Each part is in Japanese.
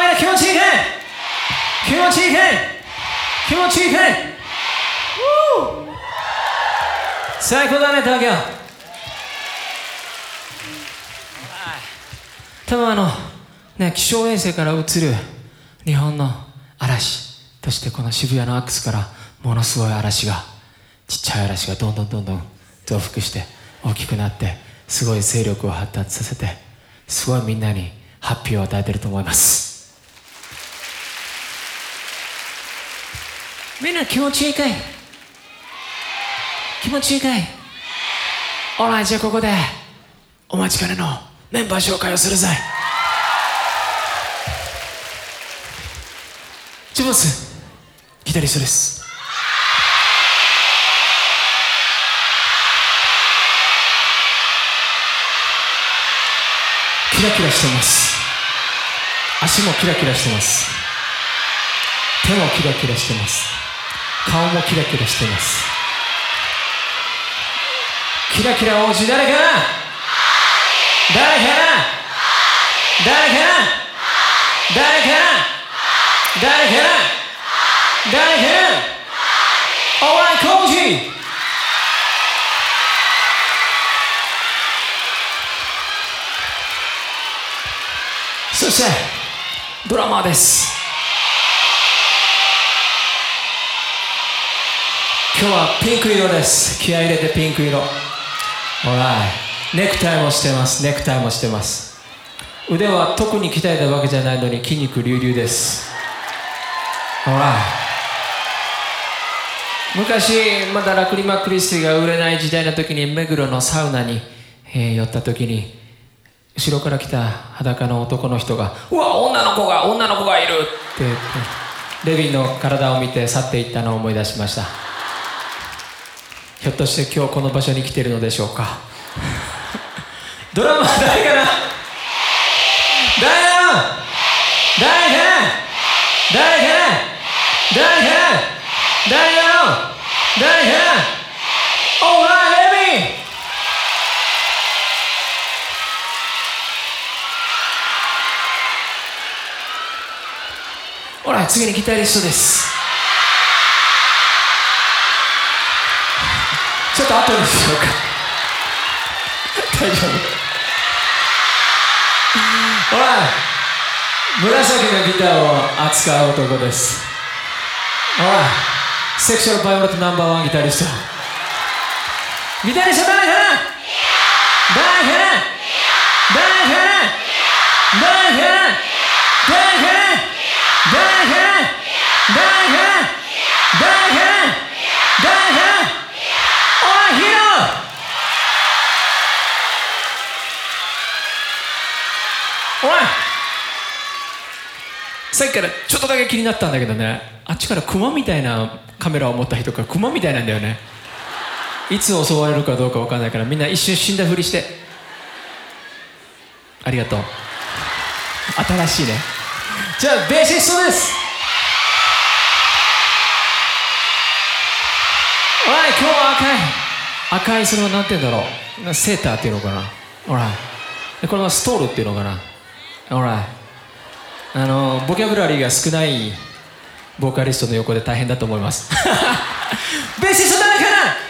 みんな気持ちいいね。気持ちいいね。気持ちいいね。最高だね東京。多分あのね気象衛星から映る日本の嵐そしてこの渋谷のアックスからものすごい嵐がちっちゃい嵐がどんどんどんどん増幅して大きくなってすごい勢力を発達させてすごいみんなにハッピーを与えてると思います。みんな気持ちいいかい。気持ちいい。かいほらじゃあここでお待ちかねのメンバー紹介をするぜ。ジモス、ギタリストです。キラキラしてます。足もキラキラしてます。手もキラキラしてます。顔もキラキラしています。キラキラ王子誰かな？誰かな？誰かな？誰かな？誰かな？誰かな？お笑い工事そしてドラマーです。今日はピンク色です。気合入れてピンク色。ほらネクタイもしてます。ネクタイもしてます。腕は特に鍛えたわけじゃないのに筋肉隆々です。ほら昔まだラクリマ・クリスティが売れない時代の時に目黒のサウナに、えー、寄った時に後ろから来た裸の男の人が「うわ女の子が女の子がいる!」って言ってレヴィの体を見て去っていったのを思い出しました。ひょっとして今日この場所に来ているのでしょうか。ドラマ誰かな？誰だ？誰か誰か誰か誰だ？誰か次にギタリストです。と後にしようか大丈夫。ほら紫のギターを扱う男です。ほらセクシャルバイオレットナンバーワンギタリスト。ギタリスト誰かな誰かな誰かな誰さっきからちょっとだけ気になったんだけどね。あっちからクマみたいなカメラを持った人からクマみたいなんだよね。いつ襲われるかどうか分かんないからみんな一瞬死んだふりして。ありがとう。新しいね。じゃあベーシストです。はい今日は赤い。赤いそれは何て言うんだろう。セーターっていうのかな。ほら。これはストールっていうのかな。ほら。あのボキャブラリーが少ないボーカリストの横で大変だと思います。ベーシスト誰かな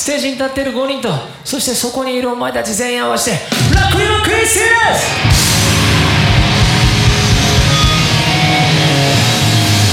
ステージに立っている5人とそしてそこにいるお前たち全員合わせてラクリのクリスティです